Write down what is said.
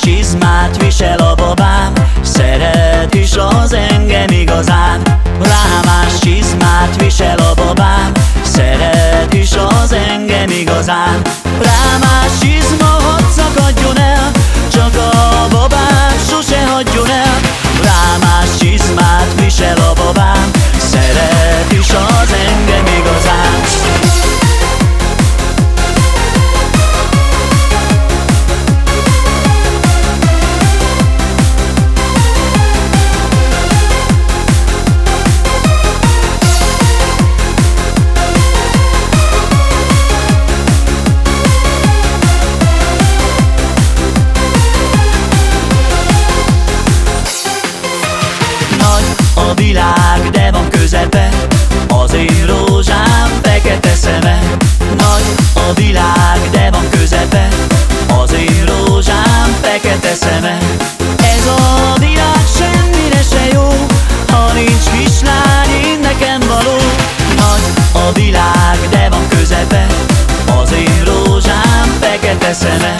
Csizmát visel a babám. Szeret is az engem igazán. Rámás csizmát visel a babám. Szeret is az engem igazán fekete szeme. Ez a világ semmire se jó Ha nincs kislány, én nekem való. Nagy a világ, de van közepe Az én rózsám fekete szeme